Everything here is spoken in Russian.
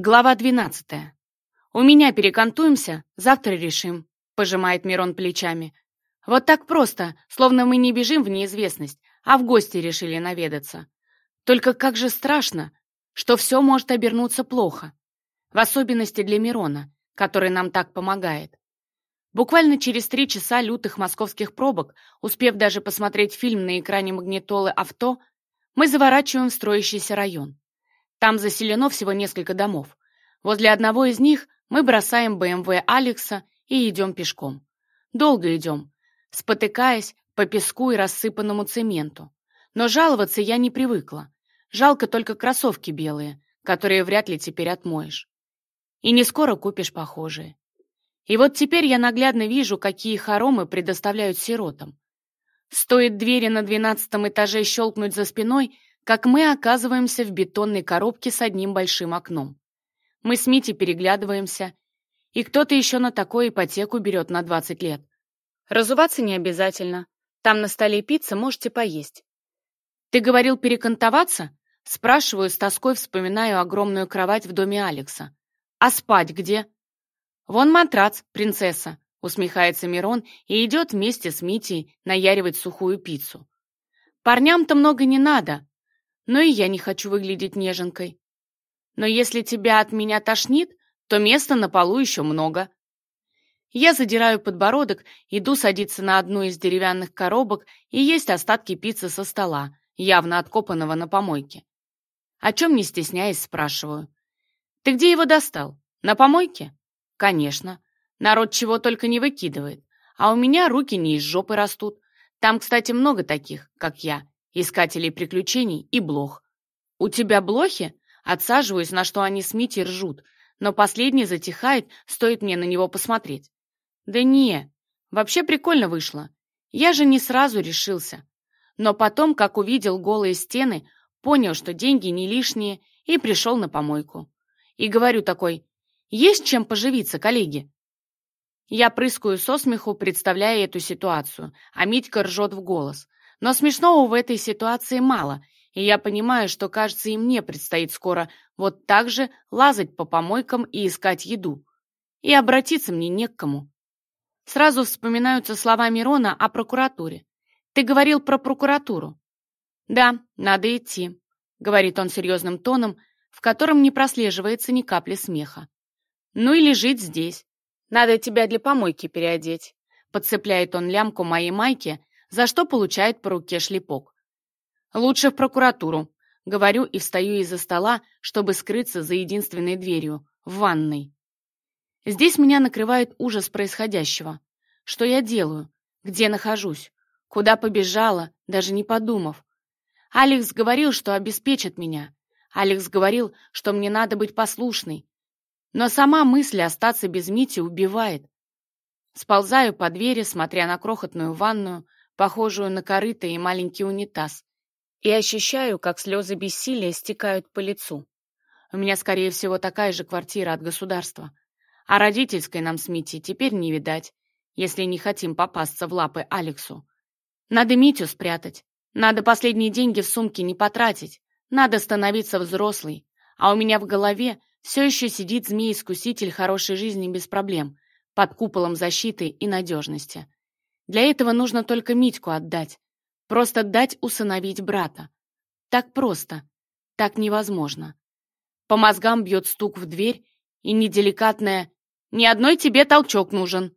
Глава 12. «У меня перекантуемся, завтра решим», — пожимает Мирон плечами. «Вот так просто, словно мы не бежим в неизвестность, а в гости решили наведаться. Только как же страшно, что все может обернуться плохо. В особенности для Мирона, который нам так помогает. Буквально через три часа лютых московских пробок, успев даже посмотреть фильм на экране магнитолы авто, мы заворачиваем в строящийся район. Там заселено всего несколько домов. Возле одного из них мы бросаем БМВ Алекса и идем пешком. Долго идем, спотыкаясь по песку и рассыпанному цементу. Но жаловаться я не привыкла. Жалко только кроссовки белые, которые вряд ли теперь отмоешь. И не скоро купишь похожие. И вот теперь я наглядно вижу, какие хоромы предоставляют сиротам. Стоит двери на двенадцатом этаже щелкнуть за спиной, как мы оказываемся в бетонной коробке с одним большим окном. Мы с Мити переглядываемся, и кто-то еще на такую ипотеку берет на 20 лет. Разуваться не обязательно. Там на столе пицца, можете поесть. Ты говорил перекантоваться? Спрашиваю, с тоской вспоминаю огромную кровать в доме Алекса. А спать где? Вон матрац, принцесса, усмехается Мирон и идет вместе с Митей наяривать сухую пиццу. Парням-то много не надо, но и я не хочу выглядеть неженкой. Но если тебя от меня тошнит, то места на полу еще много. Я задираю подбородок, иду садиться на одну из деревянных коробок и есть остатки пиццы со стола, явно откопанного на помойке. О чем не стесняясь, спрашиваю. «Ты где его достал? На помойке?» «Конечно. Народ чего только не выкидывает. А у меня руки не из жопы растут. Там, кстати, много таких, как я искателей приключений и блох. У тебя блохи? Отсаживаюсь, на что они с Митей ржут, но последний затихает, стоит мне на него посмотреть. Да не, вообще прикольно вышло. Я же не сразу решился. Но потом, как увидел голые стены, понял, что деньги не лишние, и пришел на помойку. И говорю такой, есть чем поживиться, коллеги? Я прыскаю со смеху, представляя эту ситуацию, а Митька ржет в голос. Но смешного в этой ситуации мало, и я понимаю, что, кажется, и мне предстоит скоро вот так же лазать по помойкам и искать еду. И обратиться мне не к кому. Сразу вспоминаются слова Мирона о прокуратуре. «Ты говорил про прокуратуру». «Да, надо идти», — говорит он серьезным тоном, в котором не прослеживается ни капли смеха. «Ну или жить здесь. Надо тебя для помойки переодеть». Подцепляет он лямку моей майки за что получает по руке шлепок. «Лучше в прокуратуру», — говорю и встаю из-за стола, чтобы скрыться за единственной дверью, в ванной. Здесь меня накрывает ужас происходящего. Что я делаю? Где нахожусь? Куда побежала, даже не подумав? Алекс говорил, что обеспечит меня. Алекс говорил, что мне надо быть послушной. Но сама мысль остаться без Мити убивает. Сползаю по двери, смотря на крохотную ванную, похожую на корыто и маленький унитаз, и ощущаю, как слезы бессилия стекают по лицу. У меня, скорее всего, такая же квартира от государства. А родительской нам с Митей теперь не видать, если не хотим попасться в лапы Алексу. Надо Митю спрятать, надо последние деньги в сумке не потратить, надо становиться взрослой, а у меня в голове все еще сидит змей-искуситель хорошей жизни без проблем, под куполом защиты и надежности. Для этого нужно только Митьку отдать. Просто дать усыновить брата. Так просто. Так невозможно. По мозгам бьет стук в дверь и неделикатное «Ни одной тебе толчок нужен!»